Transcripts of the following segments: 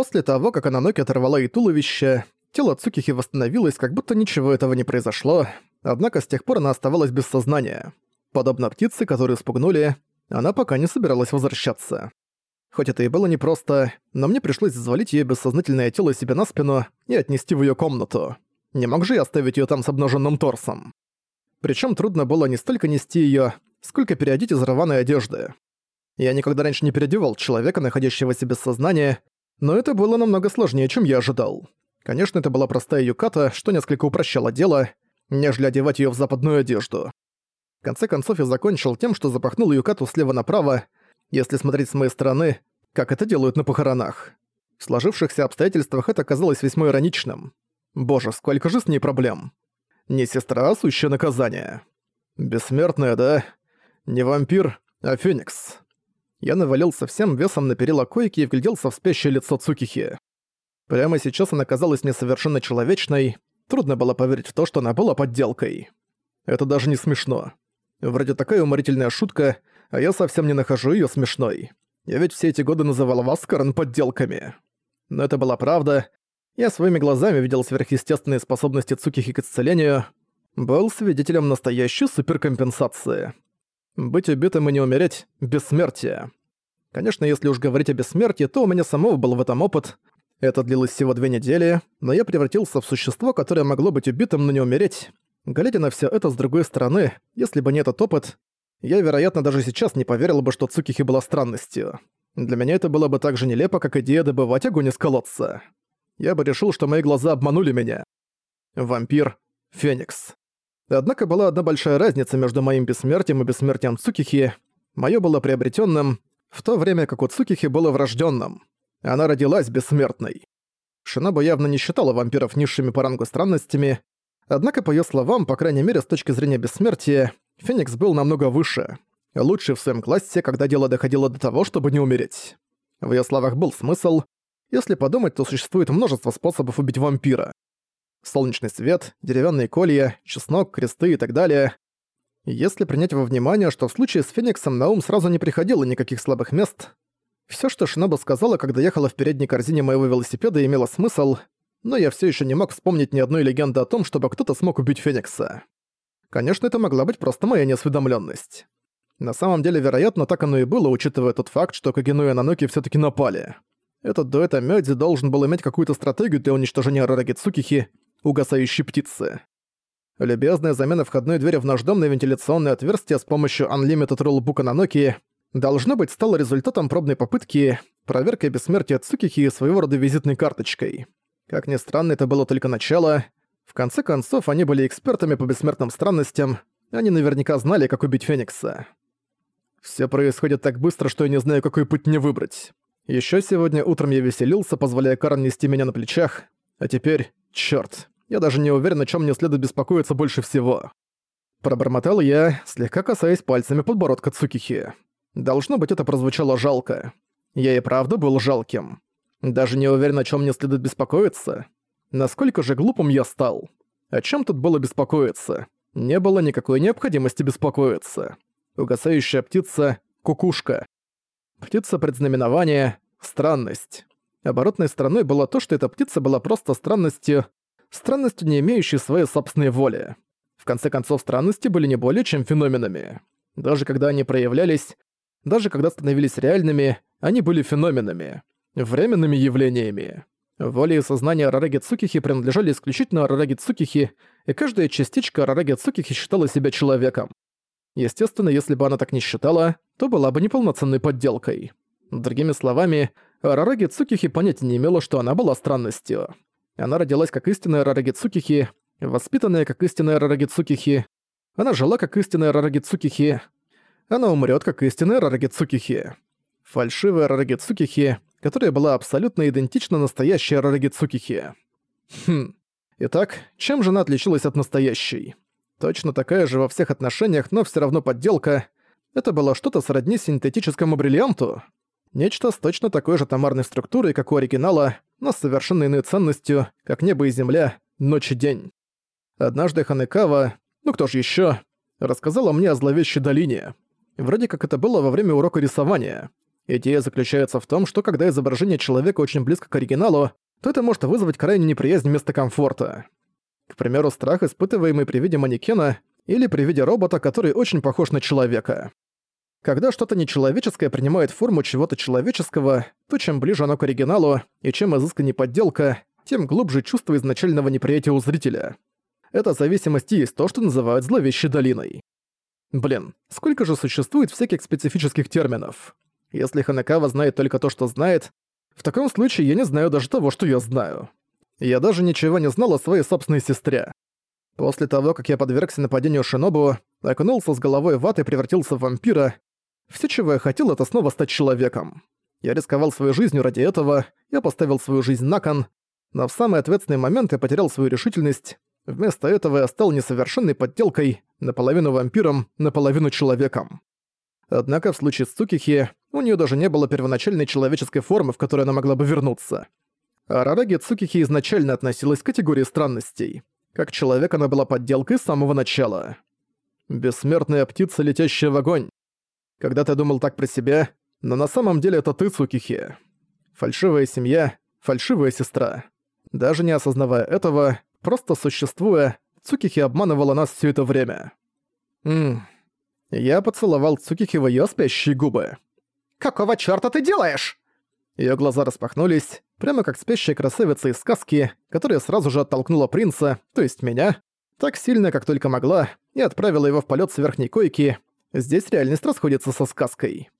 После того, как Ананоки оторвала ей туловище, тело Цукихи восстановилось, как будто ничего этого не произошло, однако с тех пор она оставалась без сознания. Подобно птице, которую спугнули, она пока не собиралась возвращаться. Хоть это и было непросто, но мне пришлось взвалить её бессознательное тело себе на спину и отнести в её комнату. Не мог же я оставить её там с обнаженным торсом. Причем трудно было не столько нести её, сколько переодеть из рваной одежды. Я никогда раньше не переодевал человека, находящегося без сознания, но это было намного сложнее, чем я ожидал. Конечно, это была простая юката, что несколько упрощало дело, нежели одевать её в западную одежду. В конце концов, я закончил тем, что запахнул юкату слева направо, если смотреть с моей стороны, как это делают на похоронах. В сложившихся обстоятельствах это казалось весьма ироничным. Боже, сколько же с ней проблем. Не сестра, а сущее наказание. Бессмертная, да? Не вампир, а феникс. Я навалился всем весом на перила койки и вгляделся в спящее лицо Цукихи. Прямо сейчас она казалась мне совершенно человечной, трудно было поверить в то, что она была подделкой. Это даже не смешно. Вроде такая уморительная шутка, а я совсем не нахожу её смешной. Я ведь все эти годы называл вас Карен подделками. Но это была правда. Я своими глазами видел сверхъестественные способности Цукихи к исцелению, был свидетелем настоящей суперкомпенсации. Быть убитым и не умереть — бессмертие. Конечно, если уж говорить о бессмертии, то у меня самого был в этом опыт. Это длилось всего две недели, но я превратился в существо, которое могло быть убитым, но не умереть. Глядя на все это с другой стороны, если бы не этот опыт, я, вероятно, даже сейчас не поверил бы, что Цукихи была странностью. Для меня это было бы так же нелепо, как идея добывать огонь из колодца. Я бы решил, что мои глаза обманули меня. Вампир — Феникс. Однако была одна большая разница между моим бессмертием и бессмертием Цукихи. Моё было приобретённым, в то время как у Цукихи было врождённым. Она родилась бессмертной. Шиноба явно не считала вампиров низшими по рангу странностями, однако, по её словам, по крайней мере с точки зрения бессмертия, Феникс был намного выше, лучший в своем классе, когда дело доходило до того, чтобы не умереть. В её словах был смысл. Если подумать, то существует множество способов убить вампира. Солнечный свет, деревянные колья, чеснок, кресты и так далее. Если принять во внимание, что в случае с Фениксом на ум сразу не приходило никаких слабых мест, всё, что Шиноба сказала, когда ехала в передней корзине моего велосипеда, имело смысл, но я всё ещё не мог вспомнить ни одной легенды о том, чтобы кто-то смог убить Феникса. Конечно, это могла быть просто моя неосведомленность. На самом деле, вероятно, так оно и было, учитывая тот факт, что Кагину и Ананоки все таки напали. Этот дуэт Амёдзи должен был иметь какую-то стратегию для уничтожения Рараги Цукихи, угасающей птицы. Любезная замена входной двери в наш дом на вентиляционное отверстие с помощью Unlimited Rulebook Ананоки должно быть стало результатом пробной попытки, проверкой бессмертия Цукихи своего рода визитной карточкой. Как ни странно, это было только начало — в конце концов, они были экспертами по бессмертным странностям, они наверняка знали, как убить Феникса. Все происходит так быстро, что я не знаю, какой путь мне выбрать. Еще сегодня утром я веселился, позволяя Карн нести меня на плечах, а теперь, черт, я даже не уверен, о чем мне следует беспокоиться больше всего. Пробормотал я, слегка касаясь пальцами подбородка Цукихи. Должно быть, это прозвучало жалко. Я и правда был жалким. Даже не уверен, о чем мне следует беспокоиться. Насколько же глупым я стал? О чем тут было беспокоиться? Не было никакой необходимости беспокоиться. Угасающая птица — кукушка. Птица предзнаменования — странность. Оборотной стороной было то, что эта птица была просто странностью, странностью, не имеющей своей собственной воли. В конце концов, странности были не более чем феноменами. Даже когда они проявлялись, даже когда становились реальными, они были феноменами, временными явлениями. Воля и сознание Арараги Цукихи принадлежали исключительно Арараги Цукихи, и каждая частичка Арараги Цукихи считала себя человеком. Естественно, если бы она так не считала, то была бы неполноценной подделкой. Другими словами, Арараги Цукихи понятия не имела, что она была странностью. Она родилась как истинная Арараги Цукихи, воспитанная как истинная Арараги Цукихи, она жила как истинная Арараги Цукихи, она умрет как истинная Арараги Цукихи. Фальшивая Арараги Цукихи которая была абсолютно идентична настоящей Рараги Цукихи. Хм. Итак, чем же она отличилась от настоящей? Точно такая же во всех отношениях, но все равно подделка. Это было что-то сродни синтетическому бриллианту. Нечто с точно такой же томарной структурой, как у оригинала, но совершенно иной ценностью, как небо и земля, ночь и день. Однажды Ханекава, ну кто же еще, рассказала мне о зловещей долине. Вроде как это было во время урока рисования. Идея заключается в том, что когда изображение человека очень близко к оригиналу, то это может вызвать крайнюю неприязнь вместо комфорта. К примеру, страх, испытываемый при виде манекена или при виде робота, который очень похож на человека. Когда что-то нечеловеческое принимает форму чего-то человеческого, то чем ближе оно к оригиналу и чем изысканнее подделка, тем глубже чувство изначального неприятия у зрителя. Эта зависимость есть то, что называют зловещей долиной. Блин, сколько же существует всяких специфических терминов. Если Ханекава знает только то, что знает, в таком случае я не знаю даже того, что я знаю. Я даже ничего не знал о своей собственной сестре. После того, как я подвергся нападению Шинобу, окунулся с головой в ад и превратился в вампира, все, чего я хотел, это снова стать человеком. Я рисковал своей жизнью ради этого, я поставил свою жизнь на кон, но в самый ответственный момент я потерял свою решительность. Вместо этого я стал несовершенной подделкой, наполовину вампиром, наполовину человеком. Однако в случае с Цукихи у нее даже не было первоначальной человеческой формы, в которой она могла бы вернуться. А Рараги Цукихи изначально относилась к категории странностей. Как человек она была подделкой с самого начала. Бессмертная птица, летящая в огонь. Когда-то думал так про себя, но на самом деле это ты, Цукихи. Фальшивая семья, фальшивая сестра. Даже не осознавая этого, просто существуя, Цукихи обманывала нас все это время. Ммм, я поцеловал Цукихи в её спящие губы. «Какого чёрта ты делаешь?» Её глаза распахнулись, прямо как спящая красавица из сказки, которая сразу же оттолкнула принца, то есть меня, так сильно, как только могла, и отправила его в полёт с верхней койки. Здесь реальность расходится со сказкой.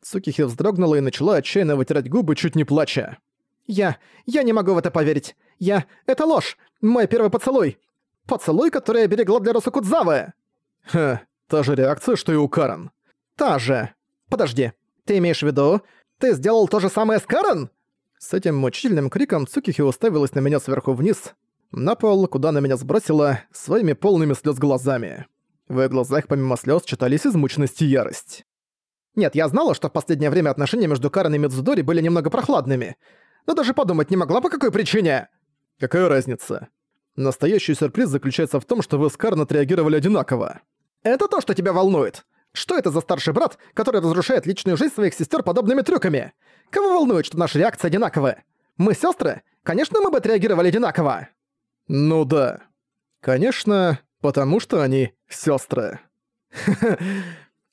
Цукихи вздрогнула и начала отчаянно вытирать губы, чуть не плача. «Я... я не могу в это поверить. Я... это ложь! Мой первый поцелуй! Поцелуй, который я берегла для Росукудзавы!» «Ха, Та же реакция, что и у Карен. Та же. Подожди, ты имеешь в виду, ты сделал то же самое с Карен? С этим мучительным криком Цукихи уставилась на меня сверху вниз, на пол, куда она меня сбросила, своими полными слез глазами. В её глазах помимо слез читались измученность и ярость. Нет, я знала, что в последнее время отношения между Карен и Мидзудори были немного прохладными. Но даже подумать не могла, по какой причине. Какая разница? Настоящий сюрприз заключается в том, что вы с Карен отреагировали одинаково. Это то, что тебя волнует. Что это за старший брат, который разрушает личную жизнь своих сестер подобными трюками? Кого волнует, что наши реакции одинаковые? Мы сестры? Конечно, мы бы отреагировали одинаково. Ну да. Конечно, потому что они сестры.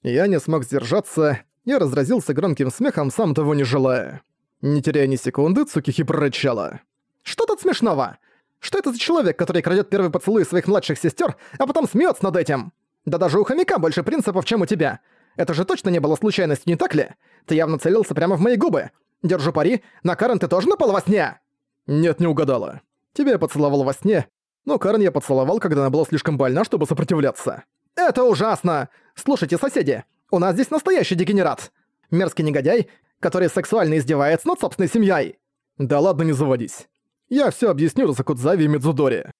Я не смог сдержаться, я разразился громким смехом, сам того не желая. Не теряя ни секунды, Цукихи прорычала. «Что тут смешного? Что это за человек, который крадет первый поцелуй своих младших сестер, а потом смеется над этим? Да даже у хомяка больше принципов, чем у тебя. Это же точно не было случайностью, не так ли? Ты явно целился прямо в мои губы. Держу пари, на Карен ты тоже напал во сне?» «Нет, не угадала. Тебя я поцеловал во сне, но Карен я поцеловал, когда она была слишком больна, чтобы сопротивляться». «Это ужасно! Слушайте, соседи, у нас здесь настоящий дегенерат. Мерзкий негодяй, который сексуально издевается над собственной семьей». «Да ладно, не заводись. Я все объясню Розакудзави и Мидзудори».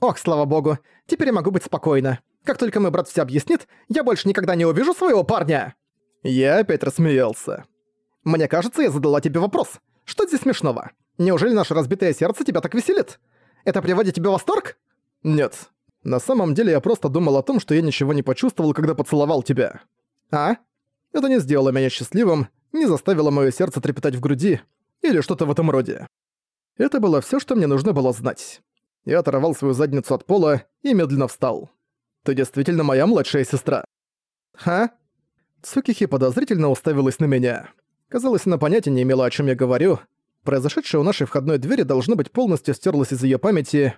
«Ох, слава богу, теперь я могу быть спокойна. Как только мой брат все объяснит, я больше никогда не увижу своего парня!» Я опять рассмеялся. «Мне кажется, я задала тебе вопрос. Что здесь смешного? Неужели наше разбитое сердце тебя так веселит? Это приводит тебя в восторг?» «Нет. На самом деле я просто думал о том, что я ничего не почувствовал, когда поцеловал тебя». «А?» Это не сделало меня счастливым, не заставило моё сердце трепетать в груди, или что-то в этом роде. Это было всё, что мне нужно было знать. Я оторвал свою задницу от пола и медленно встал. Ты действительно моя младшая сестра». «Ха?» Цукихи подозрительно уставилась на меня. Казалось, она понятия не имела, о чем я говорю. Произошедшее у нашей входной двери должно быть полностью стерлось из ее памяти.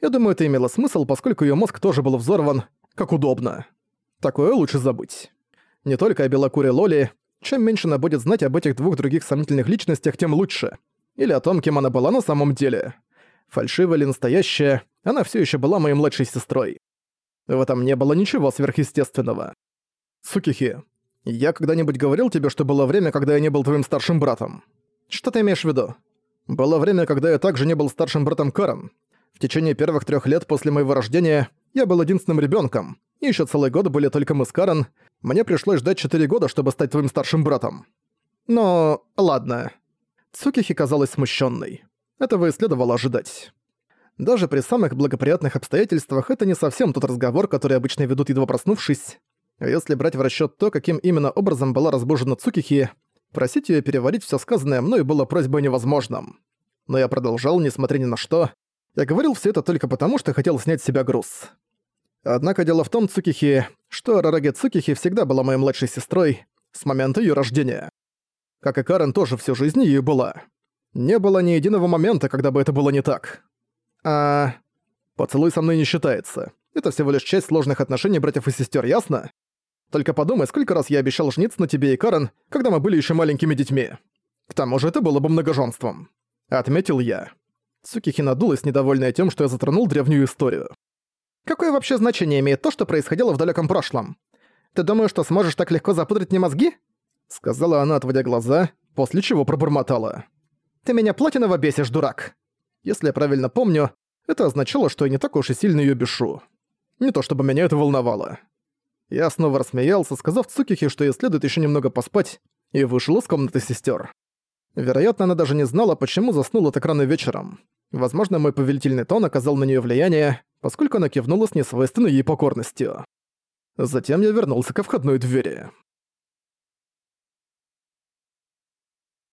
Я думаю, это имело смысл, поскольку ее мозг тоже был взорван, как удобно. Такое лучше забыть. Не только о белокуре Лоли. Чем меньше она будет знать об этих двух других сомнительных личностях, тем лучше. Или о том, кем она была на самом деле. Фальшивая или настоящая, она все еще была моей младшей сестрой. В этом не было ничего сверхъестественного. Сукихи, я когда-нибудь говорил тебе, что было время, когда я не был твоим старшим братом? Что ты имеешь в виду? Было время, когда я также не был старшим братом Карен. В течение первых трех лет после моего рождения я был единственным ребенком. И еще целый год были только мы с Карен. Мне пришлось ждать четыре года, чтобы стать твоим старшим братом. Но ладно. Цукихи казалась смущенной. Этого и следовало ожидать. Даже при самых благоприятных обстоятельствах это не совсем тот разговор, который обычно ведут едва проснувшись. Если брать в расчёт то, каким именно образом была разбужена Цукихи, Просить её переварить всё сказанное мной было просьбой невозможным. Но я продолжал, несмотря ни на что. Я говорил всё это только потому, что хотел снять с себя груз. Однако дело в том, Цукихи, что Арараге Цукихи всегда была моей младшей сестрой с момента её рождения. Как и Карен тоже всю жизнь ею была. Не было ни единого момента, когда бы это было не так. А... Поцелуй со мной не считается. Это всего лишь часть сложных отношений братьев и сестер, ясно? Только подумай, сколько раз я обещал жениться на тебе и Карен, когда мы были еще маленькими детьми. К тому же это было бы многоженством. Отметил я. Цукихи надулась, недовольная тем, что я затронул древнюю историю. Какое вообще значение имеет то, что происходило в далеком прошлом? Ты думаешь, что сможешь так легко запудрить мне мозги? Сказала она, отводя глаза, после чего пробормотала. Ты меня платиново бесишь, дурак. Если я правильно помню, это означало, что я не так уж и сильно её бешу. Не то чтобы меня это волновало. Я снова рассмеялся, сказав Цукихе, что ей следует ещё немного поспать, и вышел из комнаты сестёр. Вероятно, она даже не знала, почему заснула так рано вечером. Возможно, мой повелительный тон оказал на неё влияние, поскольку она кивнула с несвойственной ей покорностью. Затем я вернулся ко входной двери.